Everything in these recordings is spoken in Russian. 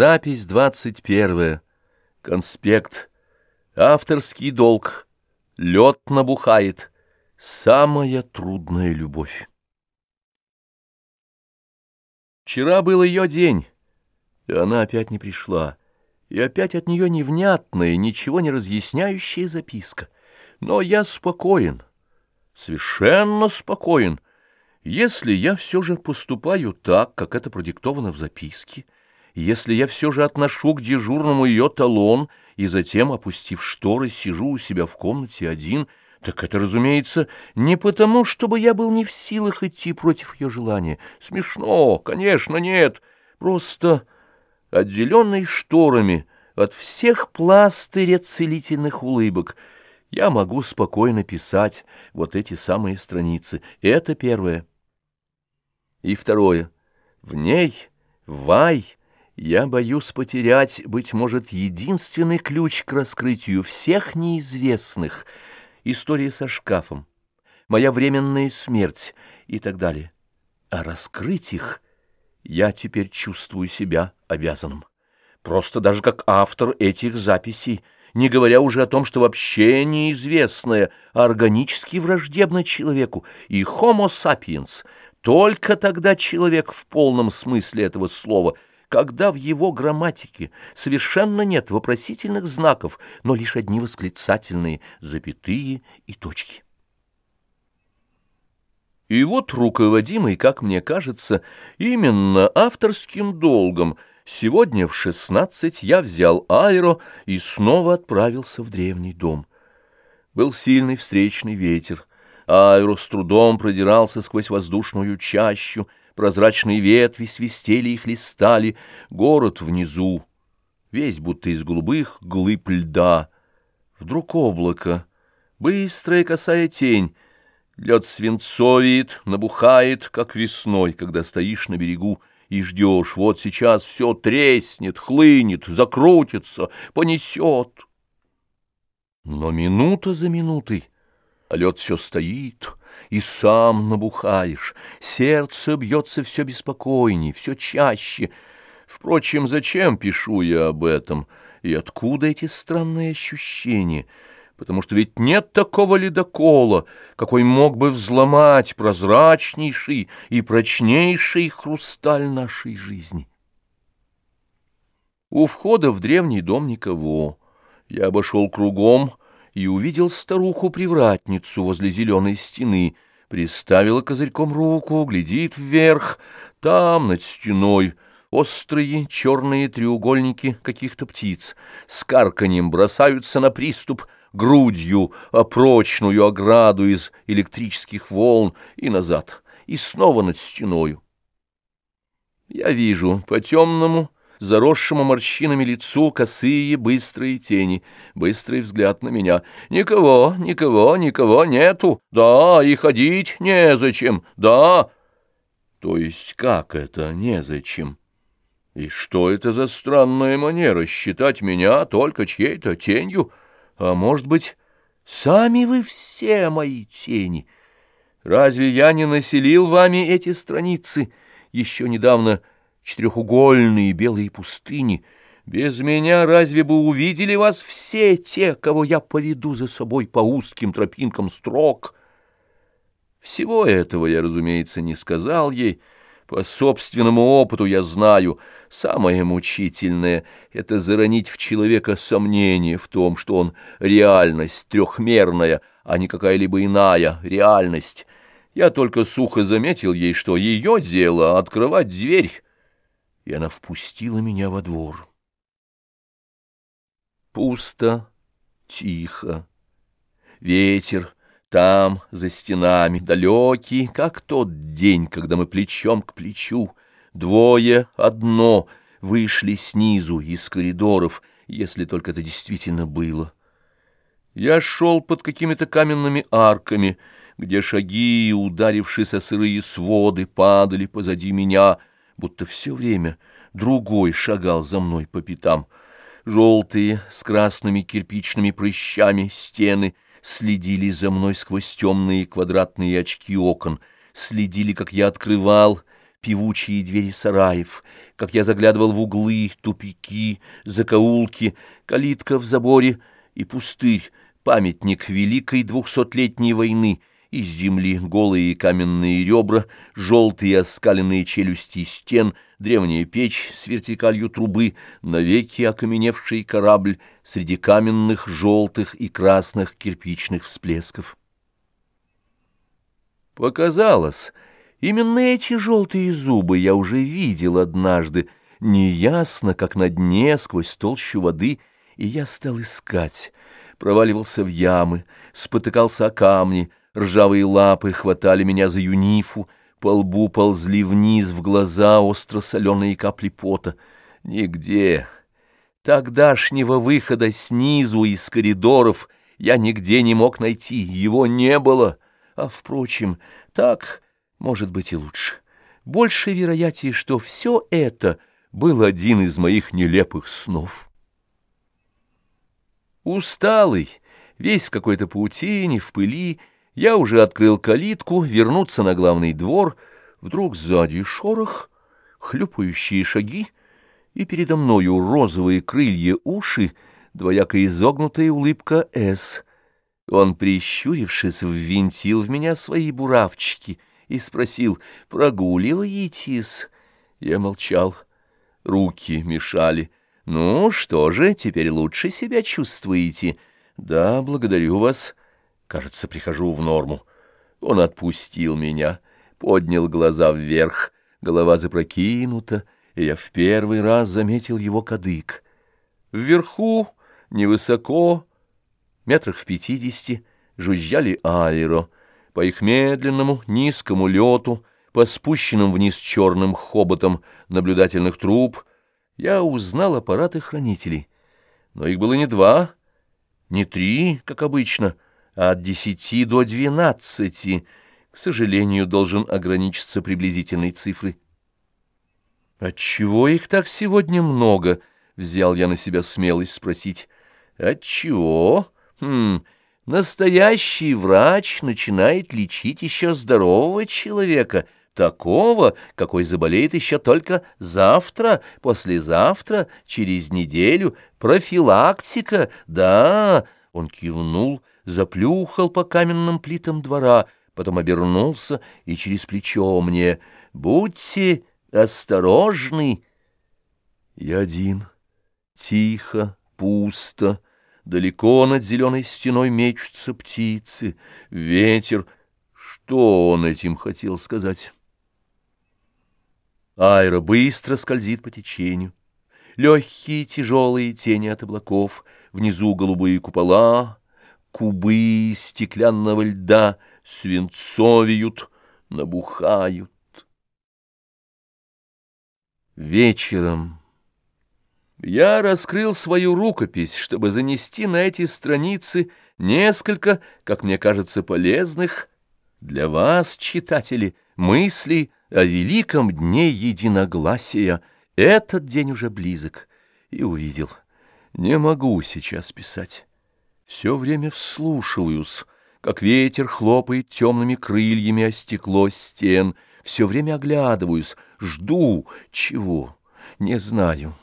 Запись двадцать первая. Конспект. Авторский долг. Лед набухает. Самая трудная любовь. Вчера был ее день, и она опять не пришла. И опять от нее невнятная, ничего не разъясняющая записка. Но я спокоен, совершенно спокоен. Если я все же поступаю так, как это продиктовано в записке, если я все же отношу к дежурному ее талон и затем, опустив шторы, сижу у себя в комнате один, так это, разумеется, не потому, чтобы я был не в силах идти против ее желания. Смешно, конечно, нет. Просто отделенный шторами от всех пластыря целительных улыбок, я могу спокойно писать вот эти самые страницы. Это первое. И второе. В ней, вай, я боюсь потерять, быть может, единственный ключ к раскрытию всех неизвестных. История со шкафом, моя временная смерть и так далее. А раскрыть их я теперь чувствую себя обязанным. Просто даже как автор этих записей, не говоря уже о том, что вообще неизвестное органически враждебно человеку и homo sapiens, только тогда человек в полном смысле этого слова — когда в его грамматике совершенно нет вопросительных знаков, но лишь одни восклицательные, запятые и точки. И вот руководимый, как мне кажется, именно авторским долгом, сегодня в шестнадцать я взял аэро и снова отправился в древний дом. Был сильный встречный ветер. Аэро с трудом продирался сквозь воздушную чащу, Прозрачные ветви свистели и хлестали, город внизу, весь будто из голубых глыб льда. Вдруг облако, быстрая косая тень, лед свинцовит, набухает, как весной, когда стоишь на берегу и ждешь, вот сейчас все треснет, хлынет, закрутится, понесет. Но минута за минутой а лед все стоит, и сам набухаешь, сердце бьется все беспокойней, все чаще. Впрочем, зачем пишу я об этом, и откуда эти странные ощущения? Потому что ведь нет такого ледокола, какой мог бы взломать прозрачнейший и прочнейший хрусталь нашей жизни. У входа в древний дом никого. Я обошел кругом, и увидел старуху-привратницу возле зеленой стены, приставила козырьком руку, глядит вверх, там, над стеной, острые черные треугольники каких-то птиц с карканьем бросаются на приступ грудью о прочную ограду из электрических волн и назад, и снова над стеною. Я вижу по темному, заросшему морщинами лицу косые быстрые тени, быстрый взгляд на меня. «Никого, никого, никого нету! Да, и ходить незачем, да!» «То есть как это незачем?» «И что это за странная манера считать меня только чьей-то тенью? А может быть, сами вы все мои тени? Разве я не населил вами эти страницы?» Еще недавно четырехугольные белые пустыни. Без меня разве бы увидели вас все те, кого я поведу за собой по узким тропинкам строк? Всего этого я, разумеется, не сказал ей. По собственному опыту я знаю, самое мучительное — это заронить в человека сомнение в том, что он реальность трехмерная, а не какая-либо иная реальность. Я только сухо заметил ей, что ее дело — открывать дверь, и она впустила меня во двор. Пусто, тихо. Ветер там, за стенами, далекий, как тот день, когда мы плечом к плечу, двое, одно, вышли снизу из коридоров, если только это действительно было. Я шел под какими-то каменными арками, где шаги, ударившись о сырые своды, падали позади меня — будто все время другой шагал за мной по пятам. Желтые с красными кирпичными прыщами стены следили за мной сквозь темные квадратные очки окон, следили, как я открывал, певучие двери сараев, как я заглядывал в углы, тупики, закоулки, калитка в заборе и пустырь, памятник великой двухсотлетней войны, из земли голые каменные ребра, желтые оскаленные челюсти стен, древняя печь с вертикалью трубы, навеки окаменевший корабль среди каменных желтых и красных кирпичных всплесков. Показалось, именно эти желтые зубы я уже видел однажды, неясно, как на дне сквозь толщу воды, и я стал искать, проваливался в ямы, спотыкался о камни, ржавые лапы хватали меня за юнифу, по лбу ползли вниз в глаза остро-соленые капли пота. Нигде. Тогдашнего выхода снизу из коридоров я нигде не мог найти, его не было. А, впрочем, так, может быть, и лучше. Больше вероятнее, что все это был один из моих нелепых снов. Усталый, весь в какой-то паутине, в пыли, я уже открыл калитку, вернуться на главный двор, вдруг сзади шорох, хлюпающие шаги, и передо мною розовые крылья уши, двояко изогнутая улыбка «С», он, прищурившись, ввинтил в меня свои буравчики и спросил, «Прогуливаетесь?» Я молчал. Руки мешали. «Ну, что же, теперь лучше себя чувствуете?» «Да, благодарю вас. Кажется, прихожу в норму». Он отпустил меня, поднял глаза вверх, голова запрокинута, и я в первый раз заметил его кадык. Вверху, невысоко, метрах в пятидесяти, жужжали аэро. По их медленному, низкому лету, по спущенным вниз черным хоботам наблюдательных труб, я узнал аппараты хранителей. Но их было не два, не три, как обычно, а от десяти до двенадцати. К сожалению, должен ограничиться приблизительной цифрой. «Отчего их так сегодня много?» — взял я на себя смелость спросить. «Отчего?» Хм, настоящий врач начинает лечить еще здорового человека, такого, какой заболеет еще только завтра, послезавтра, через неделю. Профилактика, да, он кивнул, заплюхал по каменным плитам двора, потом обернулся и через плечо мне «Будьте осторожны!» Я один, тихо, пусто, Далеко над зеленой стеной мечутся птицы, ветер. Что он этим хотел сказать? Айра быстро скользит по течению. Легкие тяжелые тени от облаков, внизу голубые купола, кубы стеклянного льда свинцовеют, набухают. Вечером я раскрыл свою рукопись, чтобы занести на эти страницы несколько, как мне кажется, полезных для вас, читатели, мыслей о великом дне единогласия. Этот день уже близок. И увидел. Не могу сейчас писать. Все время вслушиваюсь, как ветер хлопает темными крыльями о стекло стен. Все время оглядываюсь, жду чего, не знаю.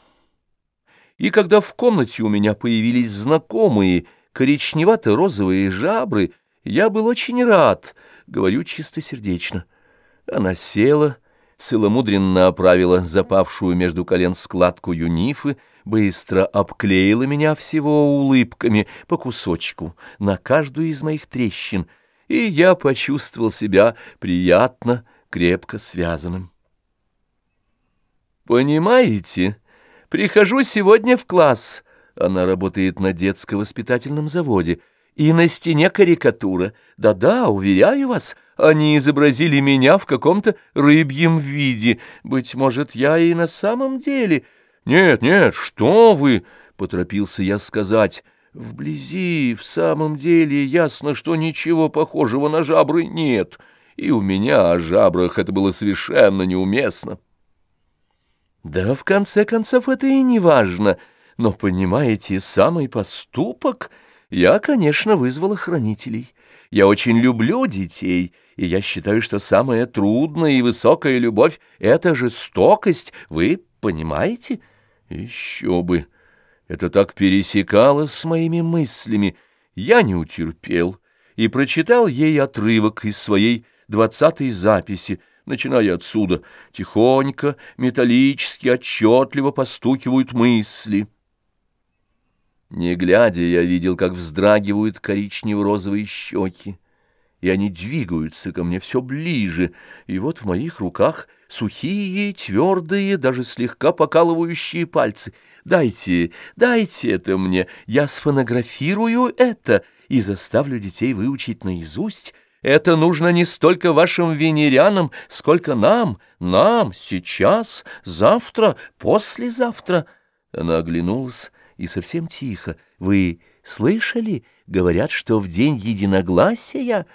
И когда в комнате у меня появились знакомые коричневато-розовые жабры, я был очень рад, говорю чистосердечно. Она села, целомудренно оправила запавшую между колен складку юнифы, быстро обклеила меня всего улыбками по кусочку на каждую из моих трещин, и я почувствовал себя приятно, крепко связанным. «Понимаете?» Прихожу сегодня в класс. Она работает на детско-воспитательном заводе. И на стене карикатура. Да-да, уверяю вас, они изобразили меня в каком-то рыбьем виде. Быть может, я и на самом деле... Нет, нет, что вы, — поторопился я сказать. Вблизи, в самом деле, ясно, что ничего похожего на жабры нет. И у меня о жабрах это было совершенно неуместно. Да, в конце концов, это и не важно. Но, понимаете, самый поступок... Я, конечно, вызвала хранителей. Я очень люблю детей, и я считаю, что самая трудная и высокая любовь — это жестокость. Вы понимаете? Еще бы! Это так пересекалось с моими мыслями. Я не утерпел и прочитал ей отрывок из своей двадцатой записи, начиная отсюда. Тихонько, металлически, отчетливо постукивают мысли. Не глядя, я видел, как вздрагивают коричнево-розовые щеки, и они двигаются ко мне все ближе, и вот в моих руках сухие, твердые, даже слегка покалывающие пальцы. Дайте, дайте это мне, я сфонографирую это и заставлю детей выучить наизусть. Это нужно не столько вашим венерянам, сколько нам, нам, сейчас, завтра, послезавтра. Она оглянулась и совсем тихо. «Вы слышали? Говорят, что в день единогласия...»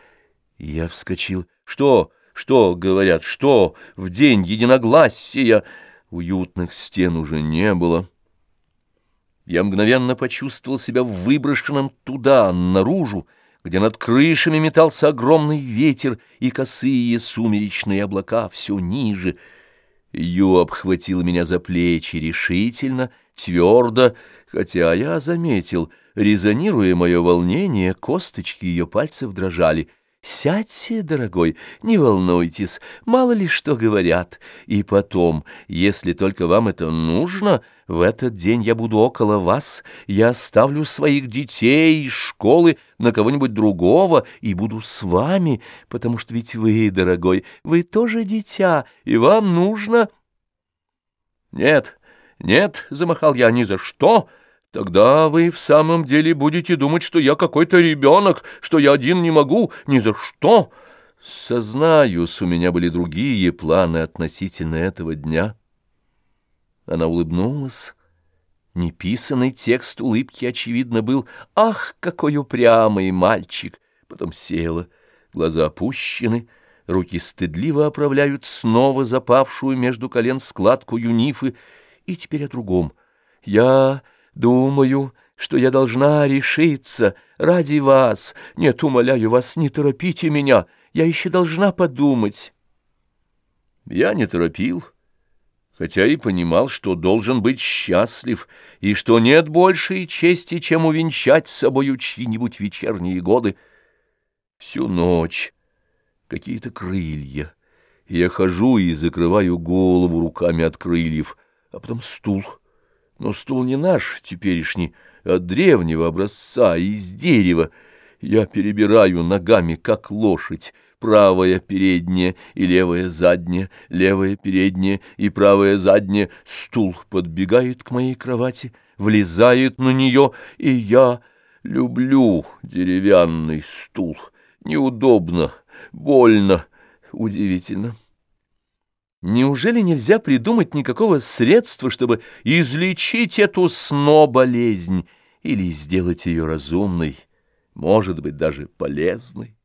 Я вскочил. «Что? Что, говорят, что? В день единогласия...» Уютных стен уже не было. Я мгновенно почувствовал себя выброшенным туда, наружу, где над крышами метался огромный ветер и косые сумеречные облака все ниже. Ю обхватил меня за плечи решительно, твердо, хотя я заметил, резонируя мое волнение, косточки ее пальцев дрожали. «Сядьте, дорогой, не волнуйтесь, мало ли что говорят. И потом, если только вам это нужно, в этот день я буду около вас, я оставлю своих детей из школы на кого-нибудь другого и буду с вами, потому что ведь вы, дорогой, вы тоже дитя, и вам нужно...» «Нет». «Нет», — замахал я, — «ни за что». Тогда вы в самом деле будете думать, что я какой-то ребенок, что я один не могу, ни за что. Сознаюсь, у меня были другие планы относительно этого дня. Она улыбнулась. Неписанный текст улыбки, очевидно, был «Ах, какой упрямый мальчик!» Потом села, глаза опущены, руки стыдливо оправляют снова запавшую между колен складку юнифы, и теперь о другом. Я думаю, что я должна решиться ради вас. Нет, умоляю вас, не торопите меня, я еще должна подумать. Я не торопил, хотя и понимал, что должен быть счастлив, и что нет большей чести, чем увенчать собою чьи-нибудь вечерние годы. Всю ночь какие-то крылья. Я хожу и закрываю голову руками от крыльев — а потом стул. Но стул не наш теперешний, а древнего образца, из дерева. Я перебираю ногами, как лошадь, правая передняя и левая задняя, левая передняя и правая задняя. Стул подбегает к моей кровати, влезает на нее, и я люблю деревянный стул. Неудобно, больно, удивительно. Неужели нельзя придумать никакого средства, чтобы излечить эту сно-болезнь или сделать ее разумной, может быть, даже полезной?